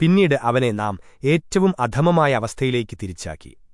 പിന്നീട് അവനെ നാം ഏറ്റവും അധമമായ അവസ്ഥയിലേക്ക് തിരിച്ചാക്കി.